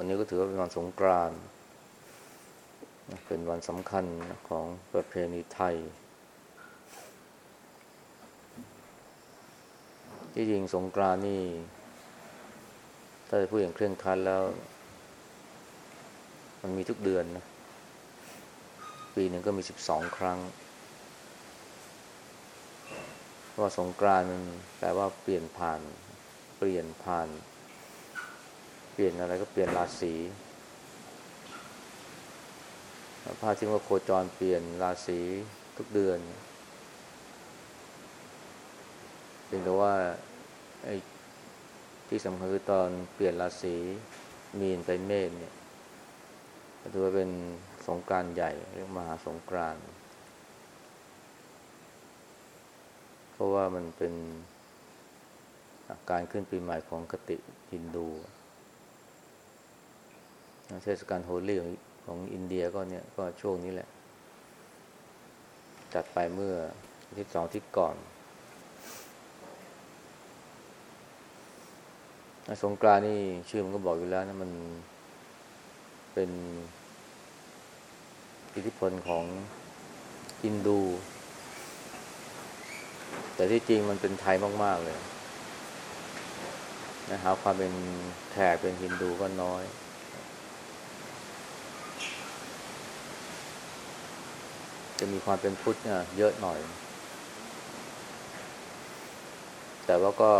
วันนี้ก็ถือว่าเป็นวันสงกรานต์เป็นวันสำคัญของประเพณีไทย ที่จริงสงกรานต์นี่ ถ้าจะพูดอย่างเคร่งครัดแล้ว มันมีทุกเดือนนะ ปีหนึ่งก็มีสิบสองครั้งเพราะว่าสงกรานต์มันแปลว่าเปลี่ยนผ่าน เปลี่ยนผ่าน ปลี่ยนอะไรก็เปลี่ยนราศีพระที่ว่าโคจรเปลี่ยนราศีทุกเดือนเพียงแต่ว่าไอ้ที่สำคัญคือตอนเปลี่ยนราศีมีนไปเมษเนี่ยถือว่าเป็นสงกรานต์ใหญ่เรียกมหาสงกรานต์เพราะว่ามันเป็นการขึ้นปีใหม่ของกติฮินดู เทศกาลโฮลี่ของอินเดียก็เนี่ยก็ช่วงนี้แหละ จัดไปเมื่อที่สองที่ก่อน สงกรานนี่ชื่อมันก็บอกอยู่แล้วนะมันเป็นอิทธิพลของอินดู แต่ที่จริงมันเป็นไทยมาก ๆ เลยนะหาความเป็นแขกเป็นฮินดูก็น้อย จะมีความเป็นพุทธเนี่ยเยอะหน่อย แต่ว่าก็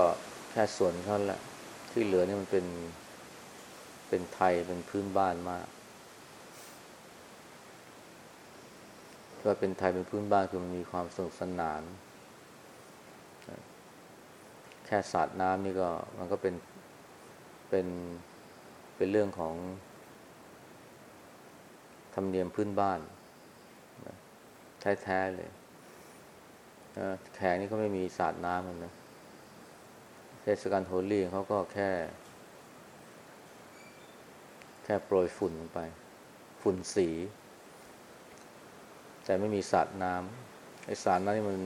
แค่ส่วนเท่านั้นแหละที่เหลือนี่มันเป็นเป็นไทยเป็นพื้นบ้านมากก็เป็นไทยเป็นพื้นบ้านคือมันมีความสนุกสนาน แค่สาดน้ำนี่ก็มันก็เป็นเป็นเป็นเรื่องของธรรมเนียมพื้นบ้าน แท้ๆเลยแขกนี่ก็ไม่มีสาดน้ำมันนะเทศกาลโฮลี่เขาก็แค่ แค่โปรยฝุ่นลงไป ฝุ่นสี แต่ไม่มีสาดน้ำไอสาดน้ำนี่มัน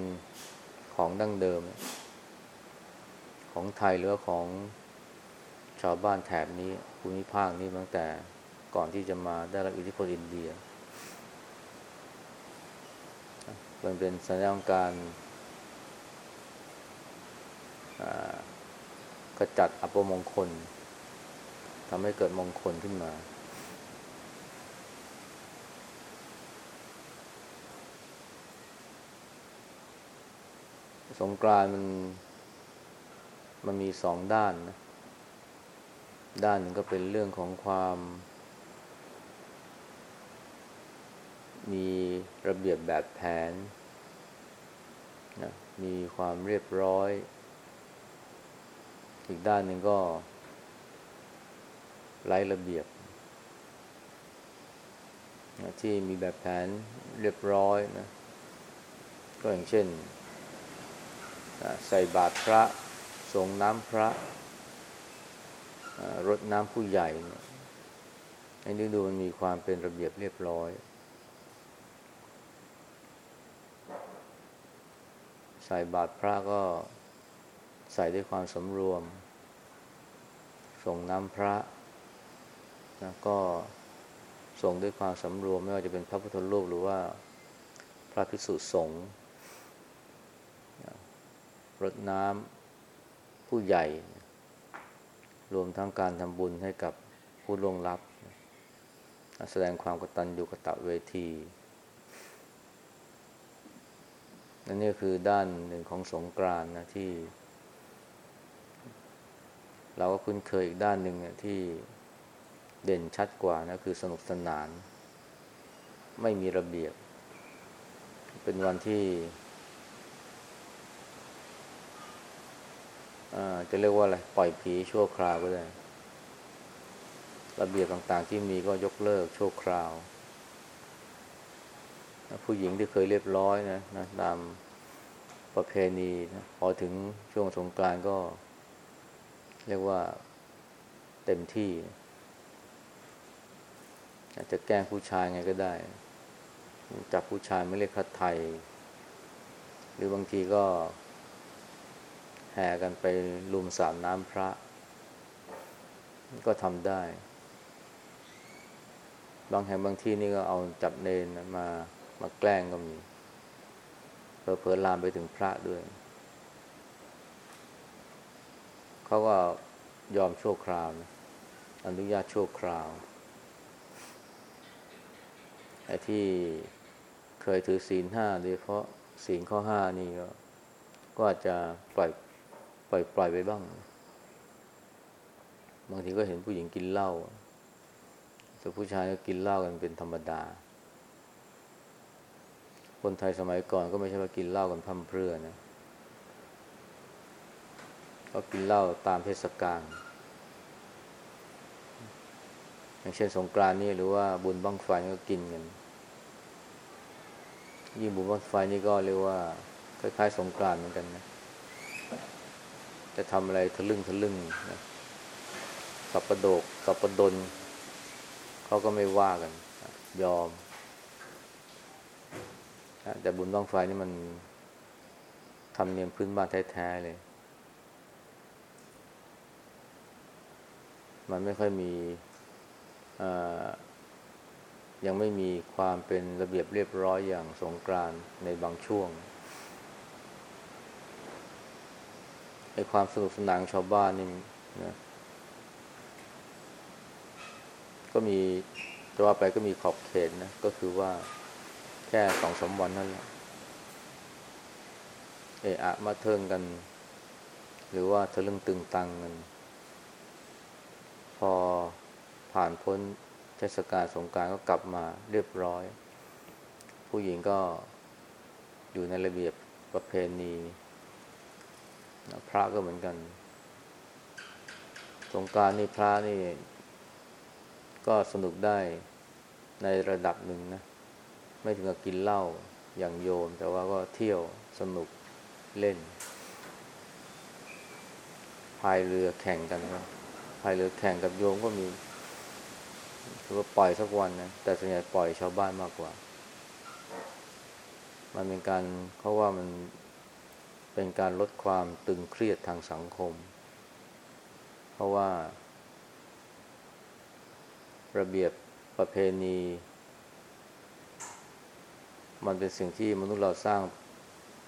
ของดั้งเดิม ของไทยหรือของชาวบ้านแถบนี้ภูมิภาคนี้ตั้งแต่ก่อนที่จะมาได้รับอิทธิพลอินเดีย มันเป็นสัญญาณการกระจัดอัปมงคลทำให้เกิดมงคลขึ้นมาสงกรานมันมันมีสองด้านนะ ด้านหนึ่งก็เป็นเรื่องของความ มีระเบียบแบบแผนนะมีความเรียบร้อย อีกด้านหนึ่งก็ไร้ระเบียบนะที่มีแบบแผนเรียบร้อยนะ ก็อย่างเช่นใส่บาตรพระส่งน้ำพระรดน้ำผู้ใหญ่อันนี้ดูมันมีความเป็นระเบียบเรียบร้อย ใส่บาตรพระก็ใส่ด้วยความสมรวม ส่งน้ำพระนะก็ส่งด้วยความสำรวม ไม่ว่าจะเป็นพระพุทธรูปหรือว่าพระภิกษุสงฆ์รดน้ำผู้ใหญ่ รวมทั้งการทำบุญให้กับผู้ล่วงลับ แสดงความกตัญญูกตะเวที นั่นนี่คือด้านหนึ่งของสงกรานนะที่ เราก็คุ้นเคยอีกด้านหนึ่งที่เด่นชัดกว่านะคือสนุกสนาน ไม่มีระเบียบ เป็นวันที่จะเรียกว่าอะไร ปล่อยผีชั่วคราวก็ได้ ระเบียบต่างๆที่มีก็ยกเลิกชั่วคราว ผู้หญิงที่เคยเรียบร้อยนะนะตามประเพณีนะพอถึงช่วงสงกรานก็ เรียกว่าเต็มที่อาจจะแกล้งผู้ชายไงก็ได้จับผู้ชายไม่เรียกคัดไทย หรือบางทีก็ แห่กันไปลุมสามน้ำพระ ก็ทำได้ บางแห่งบางที่นี่ก็เอาจับเนนมา มาแกล้งก็มีเผลอๆลามไปถึงพระด้วย เขาก็ยอมชั่วคราวนะอนุญาตชั่วคราวไอ้ที่เคยถือศีลห้าโดยเฉพาะศีลข้อห้านี่ก็ก็อาจจะปล่อยปล่อยปล่อยไปบ้าง บางทีก็เห็นผู้หญิงกินเหล้าแต่ผู้ชายก็กินเหล้ากันเป็นธรรมดา คนไทยสมัยก่อนก็ไม่ใช่ว่ากินเหล้ากันพั่มเพรื่อนะก็กินเหล้าตามเทศกาลอย่างเช่นสงกรานนี่หรือว่าบุญบั้งไฟก็กินกันยิ่งบุญบั้งไฟนี่ก็เรียกว่าคล้ายๆ สงกรานเหมือนกันนะจะทำอะไรทะลึ่งทะลึ่งนะสับประโดกสับประดนเขาก็ไม่ว่ากัน ยอม แต่บุญบ้างไฟนี่มันทำเนียมพื้นบ้านแท้ๆเลย มันไม่ค่อยมียังไม่มีความเป็นระเบียบเรียบร้อยอย่างสงกรานในบางช่วงไอ้ความสนุกสนานชาวบ้านนี่นะก็มีจะว่าไปก็มีขอบเขตนะ ก็คือว่า แค่สองสาวันนั่นแหละเอะอะมาเทิงกัน หรือว่าทะลึ่งตึงตังกัน พอผ่านพ้นเทศกาลสงการก็กลับมาเรียบร้อย ผู้หญิงก็อยู่ในระเบียบประเพณีพระก็เหมือนกัน สงการนี่พระนี่ ก็สนุกได้ในระดับหนึ่งนะ ไม่ถึงกับกินเหล้าอย่างโยม แต่ว่าก็เที่ยวสนุกเล่นพายเรือแข่งกันก็พายเรือแข่งกับโยมก็มีคือว่าปล่อยสักวันนะแต่ส่วนใหญ่ปล่อยชาวบ้านมากกว่า มันเป็นการเขาว่ามันเป็นการลดความตึงเครียดทางสังคม เพราะว่า ระเบียบประเพณี มันเป็นสิ่งที่มนุษย์เราสร้าง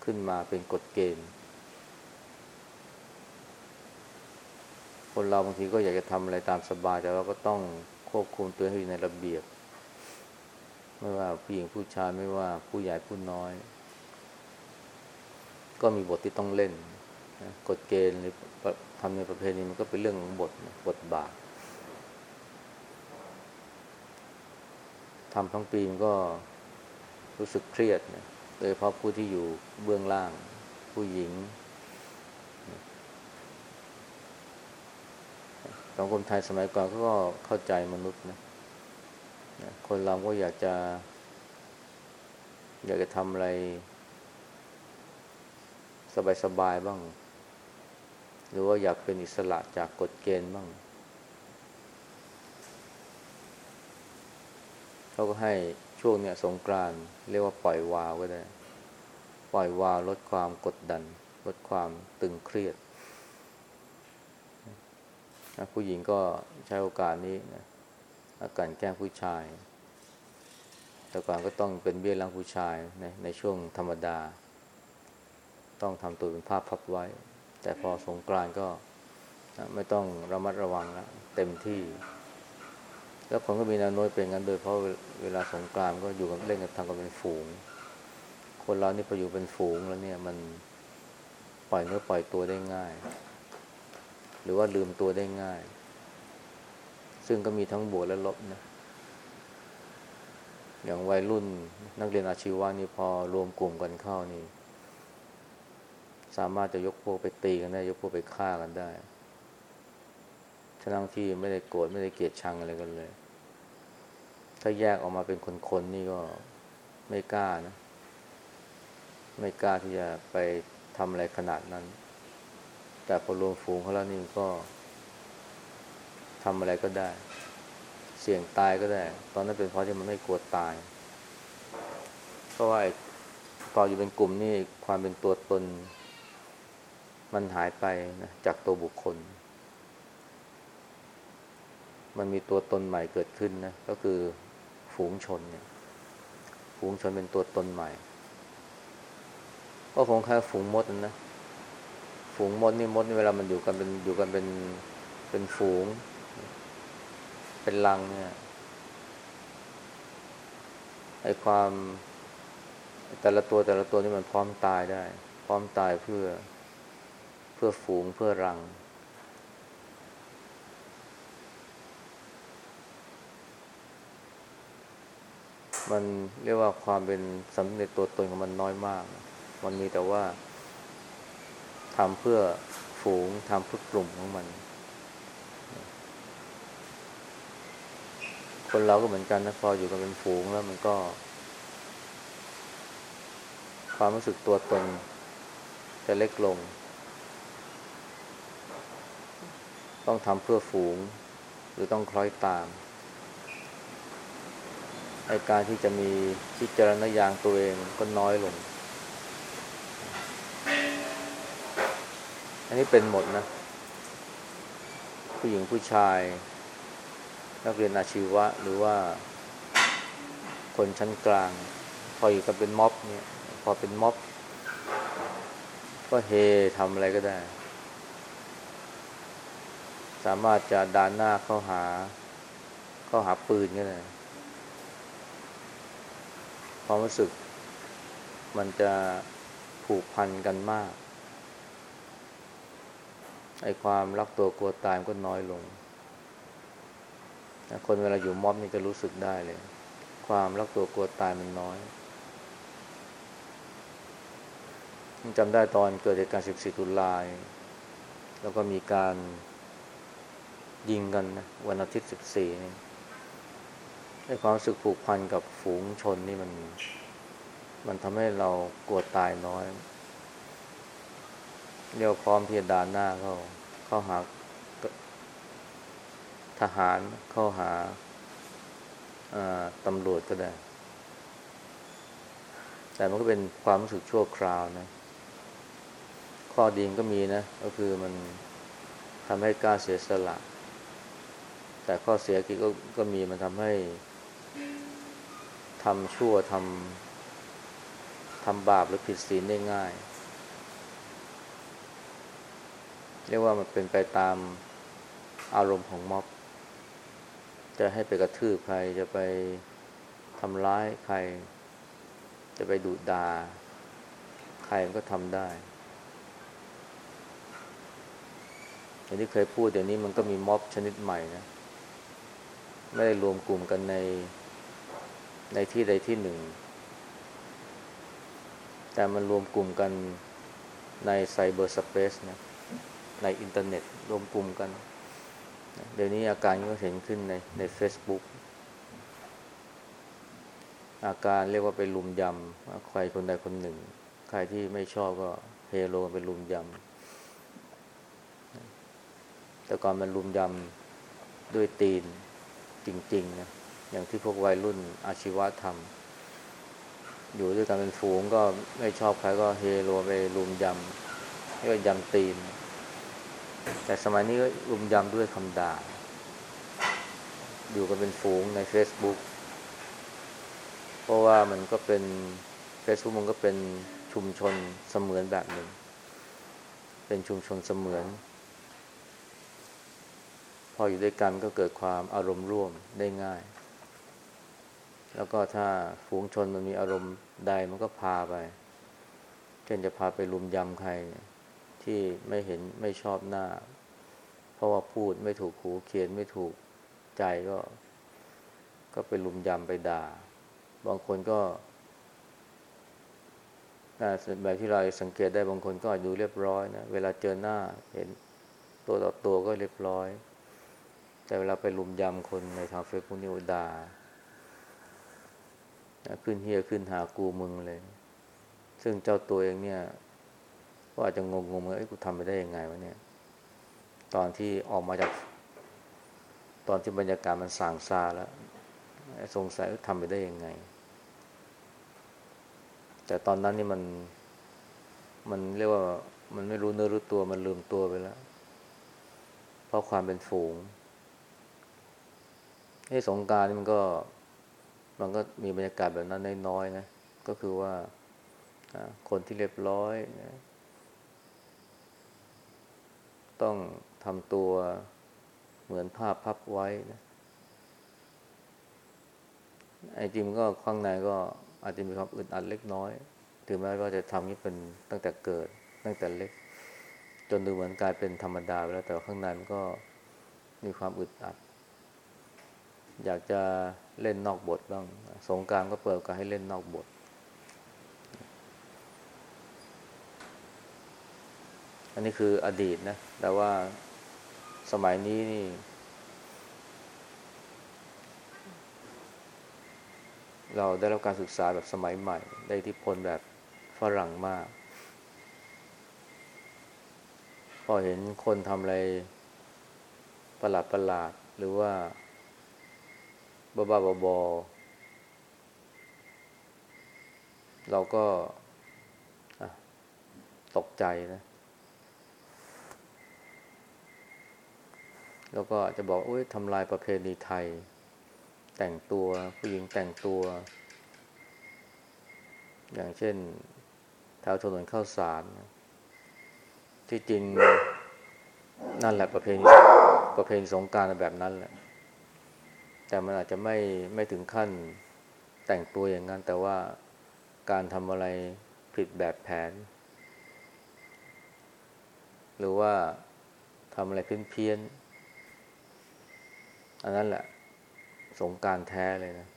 ขึ้นมาเป็นกฎเกณฑ์ คนเราบางทีก็อยากจะทำอะไรตามสบาย แต่เราก็ต้องควบคุมตัวให้อยู่ในระเบียบ ไม่ว่าผู้หญิงผู้ชายไม่ว่าผู้ใหญ่ผู้น้อย ก็มีบทที่ต้องเล่นกฎเกณฑ์หรือทำในประเพณีมันก็เป็นเรื่องของบทบทบาททำทั้งปีมันก็ รู้สึกเครียดนะโดยเฉพาะผู้ที่อยู่เบื้องล่าง ผู้หญิง สังคมไทยสมัยก่อนก็เข้าใจมนุษย์นะคนเราก็อยากจะ อยากจะทำอะไร สบายๆบ้าง หรือว่าอยากเป็นอิสระจากกฎเกณฑ์บ้างเขาก็ให้ ช่วงเนี้ยสงกรานเรียกว่าปล่อยวาวก็ได้ ปล่อยวาวลดความกดดัน ลดความตึงเครียด ผู้หญิงก็ใช้โอกาสนี้นะอาการแกล้งผู้ชาย แต่ก่อนก็ต้องเป็นเบี้ยล้างผู้ชายในในช่วงธรรมดา ต้องทำตัวเป็นภาพพับไว้ แต่พอสงกรานก็ไม่ต้องระมัดระวังแล้วเต็มที่ แล้วคนก็มีแนวโน้มเป็นกันโดยเพราะเวลาสงกรานก็อยู่กันเล่นกันทำกันเป็นฝูง คนเรานี่พออยู่เป็นฝูงแล้วเนี่ยมันปล่อยเนื้อปล่อยตัวได้ง่าย หรือว่าลืมตัวได้ง่าย ซึ่งก็มีทั้งบวกและลบนะ อย่างวัยรุ่นนักเรียนอาชีวะนี่พอรวมกลุ่มกันเข้านี่ สามารถจะยกพวกไปตีกันได้ ยกพวกไปฆ่ากันได้ทั้งที่ไม่ได้โกรธไม่ได้เกลียดชังอะไรกันเลย ถ้าแยกออกมาเป็นคนๆนี่ก็ไม่กล้านะ ไม่กล้าที่จะไปทำอะไรขนาดนั้น แต่พอรวมฝูงเขาแล้วนี่ก็ทำอะไรก็ได้ เสี่ยงตายก็ได้ ตอนนั้นเป็นเพราะที่มันไม่กลัวตาย เพราะว่าพอนอยู่เป็นกลุ่มนี่ความเป็นตัวตน มันหายไปนะจากตัวบุคคล มันมีตัวตนใหม่เกิดขึ้นนะ ก็คือ ฝูงชนเนี่ย ฝูงชนเป็นตัวตนใหม่ ก็คงแค่ฝูงมดนะ ฝูงมดนี่มดนี่เวลามันอยู่กันเป็นอยู่กันเป็นเป็นฝูง เป็นลังเนี่ยไอ้ความแต่ละตัวแต่ละตัวนี่มันพร้อมตายได้ พร้อมตายเพื่อเพื่อฝูงเพื่อรัง มันเรียกว่าความเป็นสำเร็จตัวตนของมันน้อยมาก มันมีแต่ว่าทำเพื่อฝูงทำเพื่อกลุ่มของมัน คนเราก็เหมือนกันนะพออยู่กันเป็นฝูงแล้วมันก็ ความรู้สึกตัวตนจะเล็กลง ต้องทำเพื่อฝูง หรือต้องคล้อยตาม ในการที่จะมีพิจารณญาณตัวเองก็น้อยลง อันนี้เป็นหมดนะ ผู้หญิงผู้ชาย นักเรียนอาชีวะหรือว่าคนชั้นกลาง พออยู่กับเป็นม็อบเนี่ยพอเป็นม็อบ ก็เฮทำอะไรก็ได้ สามารถจะดานหน้าเข้าหา เข้าหาปืนก็ได้ ความรู้สึก มันจะผูกพันกันมาก ไอ้ความรักตัวกลัวตายก็น้อยลง คนเวลาอยู่ม็อบนี่จะรู้สึกได้เลย ความรักตัวกลัวตายมันน้อยจำได้ตอนเกิดเหตุการณ์ 14 ตุลาแล้วก็มีการยิงกันนะวันอาทิตย์ 14นี่ ไอ้ความรู้สึกผูกพันกับฝูงชนนี่มัน มันทำให้เรากลัวตายน้อยเรียกพร้อมที่จะดานหน้าเข้าเข้าหาทหารเข้าหาตำรวจก็ได้ แต่มันก็เป็นความรู้สึกชั่วคราวนะ ข้อดีก็มีนะ ก็คือมันทำให้กล้าเสียสละ แต่ข้อเสียกีก็ก็มีมันทำให้ ทำชั่วทำทำบาปหรือผิดศีลได้ง่าย เรียกว่ามันเป็นไปตามอารมณ์ของม็อบ จะให้ไปกระทืบใครจะไปทำร้ายใคร จะไปดุดาใครมันก็ทำได้อย่างที่เคยพูดเดี๋ยวนี้มันก็มีม็อบชนิดใหม่นะ ไม่ได้รวมกลุ่มกันใน ในที่ใดที่หนึ่ง แต่มันรวมกลุ่มกันในไซเบอร์สเปซนะในอินเทอร์เน็ตรวมกลุ่มกัน เดี๋ยวนี้อาการก็เห็นขึ้นในใน Facebook อาการเรียกว่าไปลุมยำใครคนใดคนหนึ่ง ใครที่ไม่ชอบก็เฮโลไปลุมยำแต่ก่อนมันลุมยำด้วยตีนจริง ๆ นะ อย่างที่พวกวัยรุ่นอาชีวะทำอยู่ด้วยกันเป็นฝูงก็ไม่ชอบใครก็เฮโลไปลุมยำให้ก็ยำตีน แต่สมัยนี้ก็ลุมยำด้วยคำด่า อยู่กันเป็นฝูงใน Facebook เพราะว่ามันก็เป็น Facebook มันก็เป็นชุมชนเสมือนแบบหนึ่ง เป็นชุมชนเสมือน พออยู่ด้วยกันก็เกิดความอารมณ์ร่วมได้ง่าย แล้วก็ถ้าฝูงชนมันมีอารมณ์ใดมันก็พาไป เช่นจะพาไปลุมยำใครที่ไม่เห็นไม่ชอบหน้า เพราะว่าพูดไม่ถูกหูเขียนไม่ถูกใจก็ ก็ไปลุมยำไปด่า บางคนก็แบบที่เราสังเกตได้บางคนก็ดูเรียบร้อยนะเวลาเจอหน้าเห็นตัวต่อตัวก็เรียบร้อย แต่เวลาไปลุมยำคนในทางเฟซบุ๊กนี่ด่า ขึ้นเฮียขึ้นหากูมึงเลย ซึ่งเจ้าตัวเองเนี่ย ก็อาจจะงงงเอ้กูทำไปได้ยังไงวะเนี่ย ตอนที่ออกมาจาก ตอนที่บรรยากาศมันสางซาแล้วสงสัยทำไปได้ยังไง แต่ตอนนั้นนี่มัน มันเรียกว่ามันไม่รู้เนื้อรู้ตัวมันลืมตัวไปแล้ว เพราะความเป็นฝูงไอ้สงการนี่มันก็ มันก็มีบรรยากาศแบบนั้นน้อยๆนะ ก็คือว่าคนที่เรียบร้อยนะต้องทำตัวเหมือนภาพพับไว้นะไอ้จริงก็ข้างในก็อาจจะมีความอึดอัดเล็กน้อย ถึงแม้ว่าจะทำนี้เป็นตั้งแต่เกิด ตั้งแต่เล็ก จนดูเหมือนกลายเป็นธรรมดาไปแล้วแต่ข้างในมันก็มีความอึดอัด อยากจะเล่นนอกบทบ้าง สงการก็เปิดกาให้เล่นนอกบท อันนี้คืออดีตนะ แต่ว่าสมัยนี้นี่ เราได้รับการศึกษาแบบสมัยใหม่ ได้ที่พลแบบฝรั่งมาก พอเห็นคนทำอะไรประหลาดประหลาดหรือว่า บ้าๆบอๆเราก็ตกใจนะ แล้วก็จะบอกอุ้ยทำลายประเพณีไทย แต่งตัวผู้หญิงแต่งตัว อย่างเช่นแถวถนนข้าวสาร ที่จริงนั่นแหละประเพณีประเพณีสงการแบบนั้นแหละ แต่มันอาจจะไม่ไม่ถึงขั้นแต่งตัวอย่างนั้น แต่ว่าการทำอะไรผิดแบบแผน หรือว่าทำอะไรเพี้ยนๆอันนั้นแหละ สงการแท้เลยนะ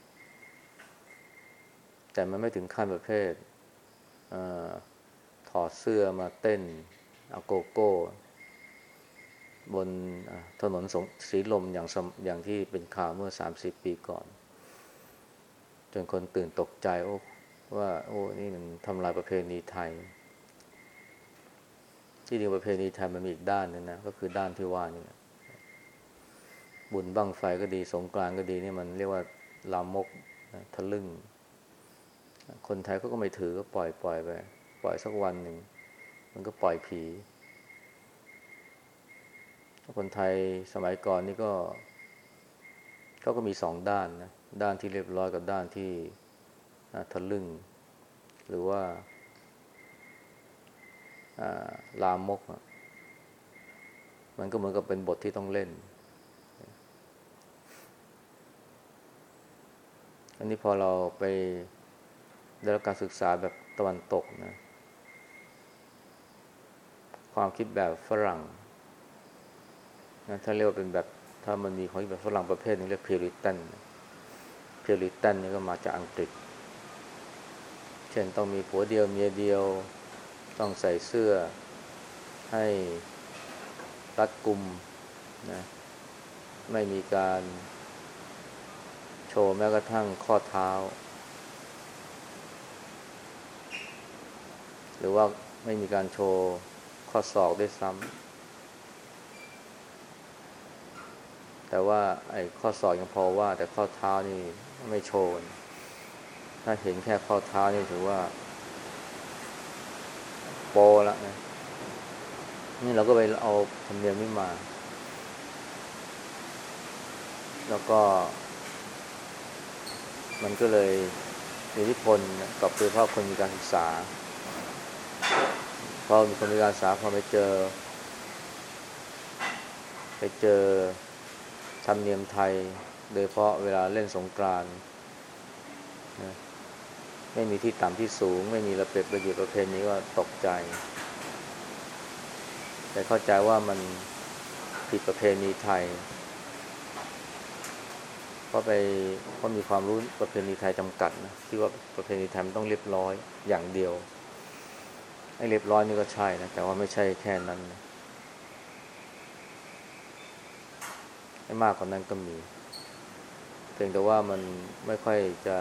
แต่มันไม่ถึงขั้นประเภทอถอดเสื้อมาเต้นอโกโก้ บนถนนสงสีลมอย่างอย่างที่เป็นข่าวเมื่อสามสิบปีก่อน จนคนตื่นตกใจโอ้ว่า โอ้นี่มันทำลายประเพณีไทย ที่จริงประเพณีไทยมันมีอีกด้านนึงนะก็คือด้านที่ว่านี่บุญบั้งไฟก็ดีสงกรานก็ดีนี่มันเรียกว่าลามกนะทะลึ่ง คนไทยเขาก็ไม่ถือก็ปล่อยปล่อยไป ปล่อยสักวันหนึ่ง มันก็ปล่อยผี คนไทยสมัยก่อนนี่ก็เขาก็มีสองด้านนะด้านที่เรียบร้อยกับด้านที่ทะลึ่ง หรือว่าลามก มันก็เหมือนกับเป็นบทที่ต้องเล่น อันนี้พอเราไปได้รับการศึกษาแบบตะวันตกนะ ความคิดแบบฝรั่ง นะถ้าเรียกว่าเป็นแบบถ้ามันมีของแบบฝรั่งประเภทนึงเรียกพิริตันพิริตันนี่ก็มาจากอังกฤษ เช่นต้องมีผัวเดียวเมียเดียว ต้องใส่เสื้อให้รัดกุมนะไม่มีการโชว์แม้กระทั่งข้อเท้า หรือว่าไม่มีการโชว์ข้อศอกด้วยซ้ำ แต่ว่าไอ้ข้อศอกยังพอว่า แต่ข้อเท้านี่ไม่โชว์ถ้าเห็นแค่ข้อเท้านี่ถือว่า โปละนะ นี่เราก็ไปเอาธรรมเนียมนี้มา แล้วก็ มันก็เลยมีอิทธิพลกับโดยเฉพาะคนมีการศึกษาพอมีคนมีการศึกษาพอไปเจอ ไปเจอ ธรรมเนียมไทย โดยเพราะเวลาเล่นสงกรานนะไม่มีที่ต่ำที่สูง ไม่มีระเบียบระเบียบประเพณีก็ตกใจ แต่เข้าใจว่ามันผิดประเพณีไทยเพราะไปเพราะมีความรู้ประเพณีไทยจำกัดนะที่ว่าประเพณีไทยมันต้องเรียบร้อยอย่างเดียวให้เรียบร้อยนี่ก็ใช่นะแต่ว่าไม่ใช่แค่นั้นนะให้ มากกว่านั้นก็มี เพียงแต่ว่ามันไม่ค่อยจะ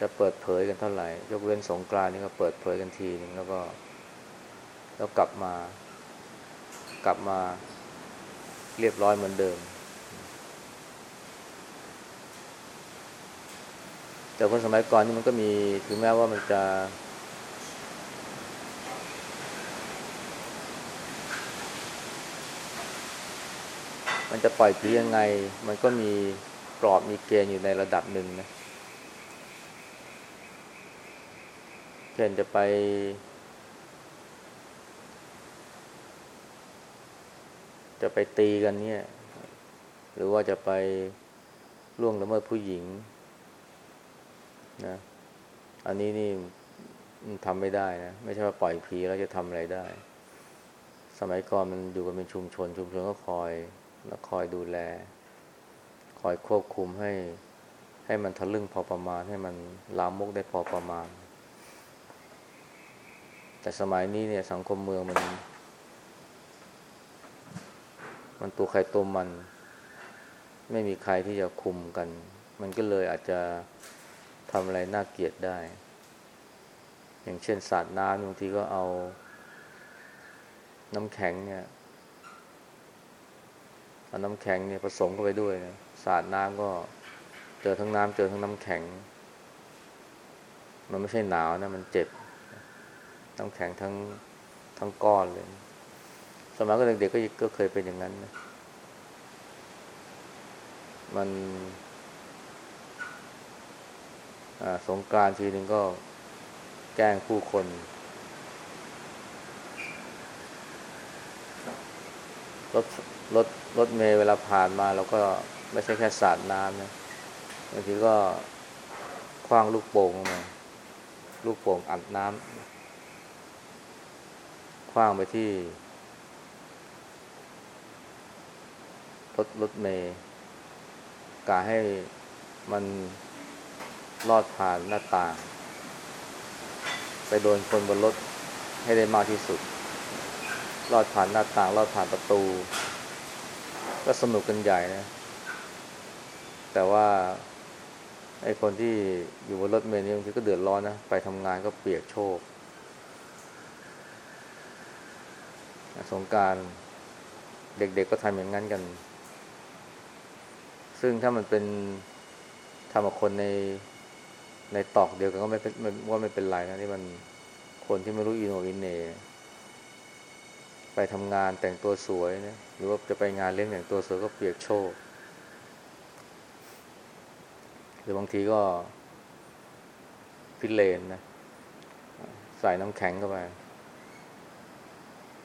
จะเปิดเผยกันเท่าไหร่ ยกเว้นสงกรานนี่ก็เปิดเผยกันทีนึงแล้วก็ แล้วกลับมา กลับมาเรียบร้อยเหมือนเดิม แต่คนสมัยก่อนนี่มันก็มีถึงแม้ว่ามันจะ มันจะปล่อยผียังไง มันก็มีกรอบมีเกณฑ์อยู่ในระดับหนึ่งนะเช่นจะไปจะไปตีกันเนี่ย หรือว่าจะไปล่วงละเมิดผู้หญิงนะ อันนี้นี่ทำไม่ได้นะ ไม่ใช่ว่าปล่อยผีแล้วจะทำอะไรได้ สมัยก่อนมันอยู่กันเป็นชุมชน ชุมชนก็คอย แล้วคอยดูแล คอยควบคุมให้ ให้มันทะลึ่งพอประมาณ ให้มันลามกได้พอประมาณ แต่สมัยนี้เนี่ยสังคมเมืองมัน มันตัวใครตัวมัน ไม่มีใครที่จะคุมกัน มันก็เลยอาจจะทำอะไรน่าเกลียดได้ อย่างเช่นสาดน้ำบางทีก็เอาน้ำแข็งเนี่ย เอาน้ำแข็งเนี่ยผสมเข้าไปด้วยนะสาดน้ำก็เจอทั้งน้ำเจอทั้งน้ำแข็ง มันไม่ใช่หนาวนะมันเจ็บ น้ำแข็งทั้งทั้งก้อนเลย สมัยก็เด็กๆก็ก็เคยเป็นอย่างนั้นนะมันสงกรานทีหนึ่งก็แกล้งผู้คน รถ รถรถเมย์เวลาผ่านมาเราก็ไม่ใช่แค่สาดน้ำนะบางทีก็คว้างลูกโป่งมาลูกโป่งอัดน้ำคว้างไปที่ รถรถเมย์กาให้มันลอดผ่านหน้าต่าง ไปโดนคนบนรถให้ได้มากที่สุด ลอดผ่านหน้าต่าง ลอดผ่านประตู ก็สนุกกันใหญ่นะ แต่ว่าไอ้คนที่อยู่บนรถเมล์นี่บางทีก็เดือดร้อนนะ ไปทำงานก็เปียกโชกสงการเด็กๆกก็ทำอย่างนั้นกัน ซึ่งถ้ามันเป็นทำกับคนในในตอกเดียวกันก็ไม่เป็นว่าไม่เป็นไรนะ นี่มันคนที่ไม่รู้อินโนอินเน ไปทำงานแต่งตัวสวยนะหรือว่าจะไปงานเลี้ยงแต่งตัวสวยก็เปียกโชกหรือบางทีก็พิเลนนะใส่น้ำแข็งเข้าไป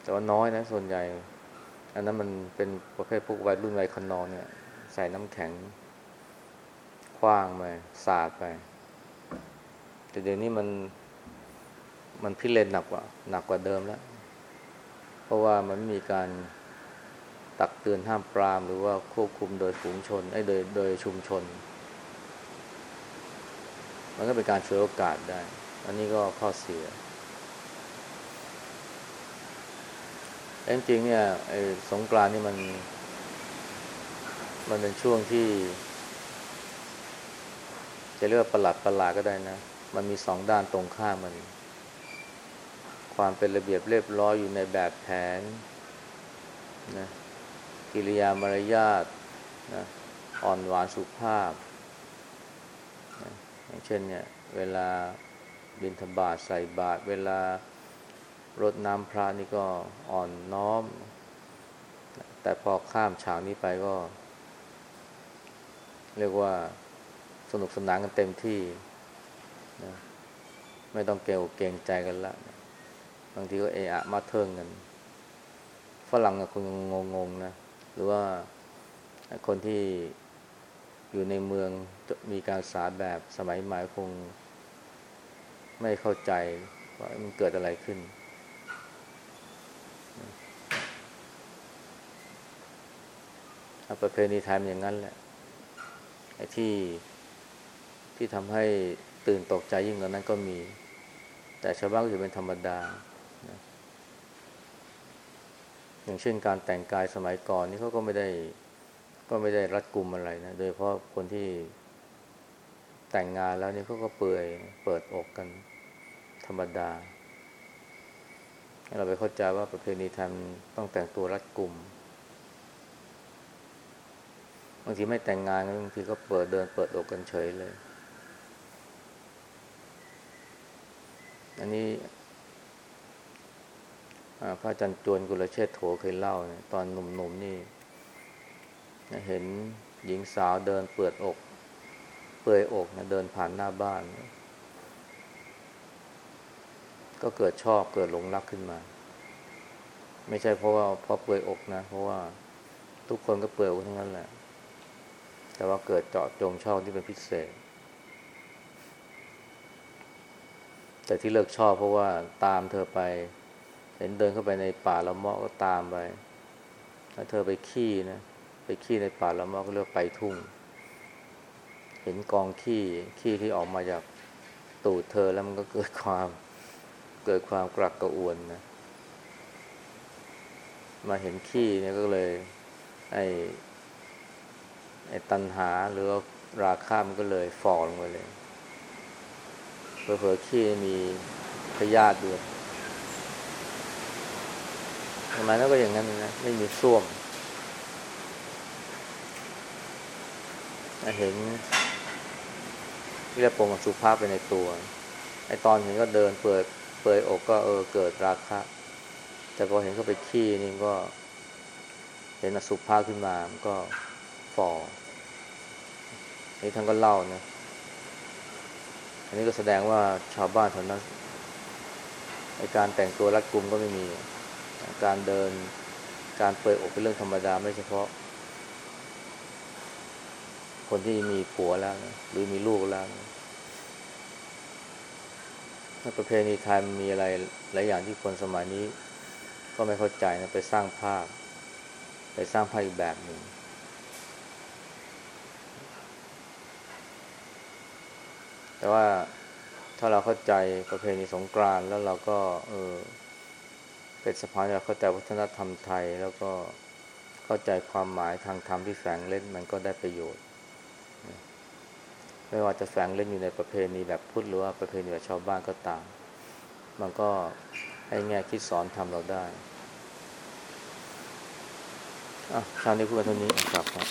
แต่ว่าน้อยนะ ส่วนใหญ่ อันนั้นมันเป็นประเภทพวกวัยรุ่นวัยคนนอนเนี่ย ใส่น้ำแข็งคว้างไปสาดไป แต่เดี๋ยวนี้มัน มันพิเรนหนักกว่า หนักกว่าเดิมแล้ว เพราะว่ามันไม่มีการตักเตือนห้ามปราม หรือว่าควบคุมโดยฝูงชนไอ้โดยโดยชุมชน มันก็เป็นการช่วยโอกาสได้ อันนี้ก็ข้อเสียจริงเนี่ยไอ้สงกรานนี่มัน มันเป็นช่วงที่ จะเรียกว่าประหลาดประหลาดก็ได้นะ มันมีสองด้านตรงข้ามมัน ความเป็นระเบียบเรียบร้อยอยู่ในแบบแผนนะกิริยามารยาทนะอ่อนหวานสุภาพนะอย่างเช่นเนี่ยเวลาบินธบาตใส่บาตรเวลารดน้ำพระนี่ก็อ่อนน้อม แต่พอข้ามฉากนี้ไปก็ เรียกว่าสนุกสนานกันเต็มที่นะไม่ต้องเกลเกรงใจกันละ บางทีก็เอะอะมาเทิงกันฝรั่งคงงงงนะ หรือว่าคนที่อยู่ในเมืองมีการศึกษาแบบสมัยใหม่คง ไม่เข้าใจว่ามันเกิดอะไรขึ้น ประเพณีไทยมันอย่างนั้นแหละไอ้ที่ที่ทำให้ตื่นตกใจยิ่งกว่านั้นก็มี แต่ชาวบ้านก็ถือเป็นธรรมดา อย่างเช่นการแต่งกายสมัยก่อนนี่เขาก็ไม่ได้ก็ไม่ได้รัดกุมอะไรนะ โดยเพราะคนที่แต่งงานแล้วนี่เขาก็เปื่อยเปิดอกกันธรรมดา เราไปเข้าใจว่าประเพณีไทยต้องแต่งตัวรัดกุมบางทีไม่แต่งงานบางทีก็เปิดเดินเปิดอกกันเฉยเลย อันนี้ พระอาจารย์จวนกุลเชษโถเคยเล่าเนี่ยตอนหนุ่มๆนนี่ เห็นหญิงสาวเดินเปิดอก เปลือยอกนะเดินผ่านหน้าบ้าน ก็เกิดชอบเกิดหลงรักขึ้นมา ไม่ใช่เพราะว่าเพราะเปลือยอกนะ เพราะว่าทุกคนก็เปลือยอกทั้งนั้นแหละ แต่ว่าเกิดเจาะจงชอบที่เป็นพิเศษ แต่ที่เลิกชอบเพราะว่าตามเธอไป เห็นเดินเข้าไปในป่าละเมาะก็ตามไปแล้วเธอไปขี้นะ ไปขี้ในป่าละเมาะก็เรียกไปทุ่ง เห็นกองขี้ขี้ที่ออกมาจากตูดเธอแล้วมันก็เกิดความเกิดความกรักกระอ่วนนะ มาเห็นขี้เนี่ยก็เลย ไอ้ไอ้ตันหาหรือว่าราคามันก็เลยฟอลงไปเลยเผลอๆขี้มีพยาธิด้วย ทำไมแล้วก็อย่างนั้นนะไม่มีส้วมเห็นที่เรียกปงกับสุภาพไปในตัวไอตอนเห็นก็เดินเปิดเปิดอกก็เออเกิดราคะ แต่พอเห็นเขาไปขี้นี่ก็เห็นอสุภาพขึ้นมามันก็ฟอนี่ท่านก็เล่านะอันนี้ก็แสดงว่าชาวบ้านแถวนั้นในการแต่งตัวรัดกุมก็ไม่มี การเดินการเปิดอกเป็นเรื่องธรรมดาไม่เฉพาะ คนที่มีผัวแล้วนะหรือมีลูกแล้วนะประเพณีไทยมันมีอะไรหลายอย่างที่คนสมัยนี้ ก็ไม่เข้าใจนะไปสร้างภาพ ไปสร้างภาพอีกแบบหนึ่งแต่ว่าถ้าเราเข้าใจประเพณีสงกรานต์แล้วเราก็ เออ เป็นสะพานเราเข้าใจวัฒนธรรมไทย แล้วก็เข้าใจความหมายทางธรรมที่แฝงเล่นมันก็ได้ประโยชน์ ไม่ว่าจะแฝงเล่นอยู่ในประเพณีแบบพุทธหรือว่าประเพณีแบบชาวบ้านก็ตาม มันก็ให้แง่คิดสอนทำเราได้อะคราวนี้พูดกันเท่านี้ครับครับ